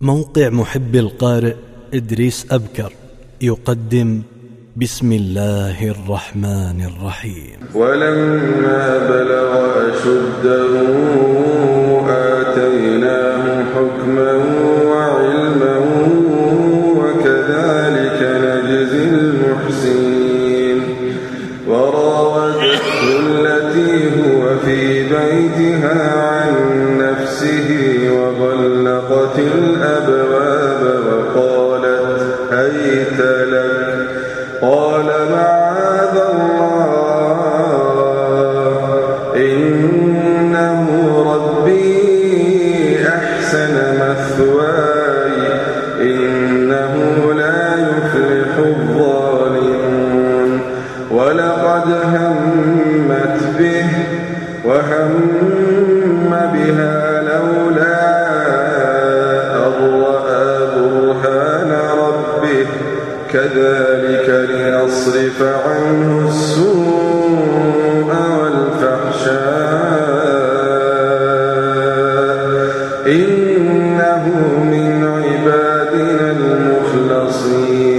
موقع محب القارئ إدريس أبكر يقدم بسم الله الرحمن الرحيم. ولما بلغ أشده آتيناه حكما وعلما وكذلك نجزي المحسنين. وراودته التي هو في بيتها عن نفسه الأبواب وقالت هيت لك؟ قال معاذ إنه من عبادنا المخلصين.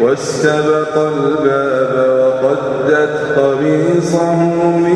واستبق الباب وقدت قميصه من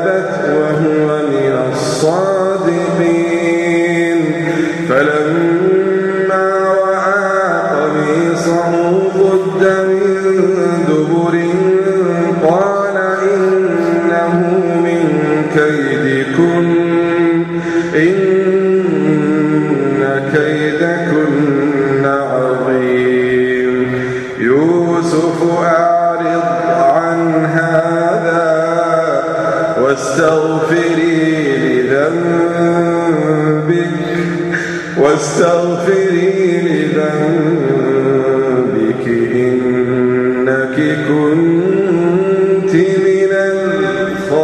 واستغفري لذنبك إنك كنت من الخاطئين.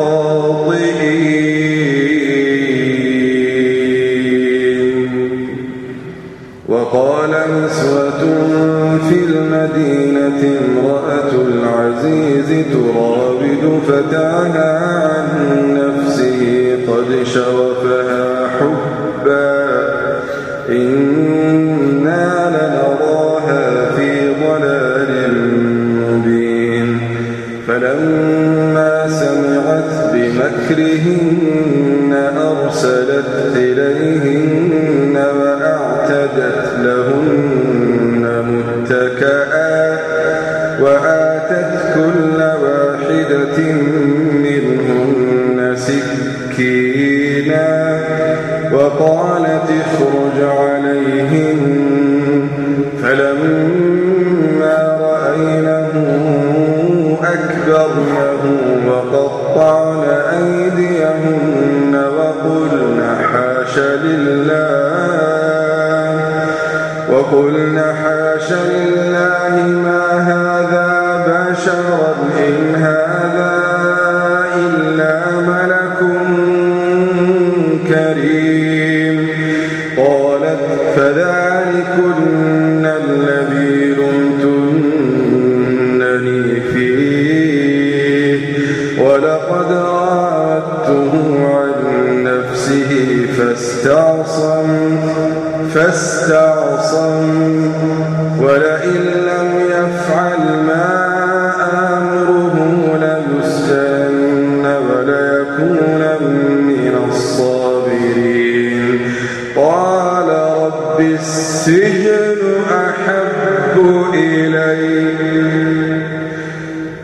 وقال نسوة في المدينة امرأة العزيز تراود فتاها عن نفسه قد شغفها سكينا وقالت اخرج عليهن فلما رأينه أكبرنه وقطعن أيديهن وقلن حاش لله وقلن حاش فاستعصم فاستعصي. ولئن لم يفعل ما آمره ليسجن وليكون من الصابرين. قال رب السجن أحب إلي.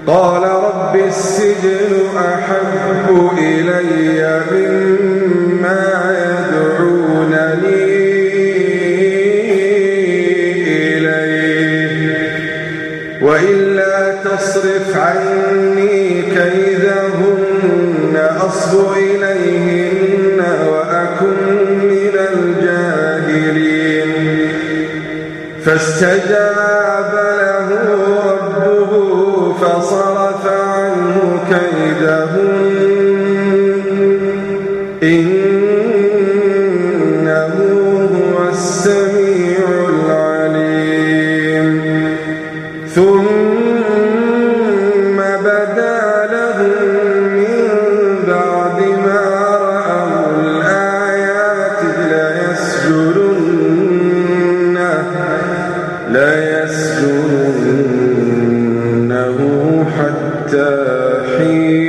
قال رب السجن أحب إلي. وإلا تصرف عني كيدهن أصب إليهن وأكن من الجاهلين. فاستجاب له حتى حين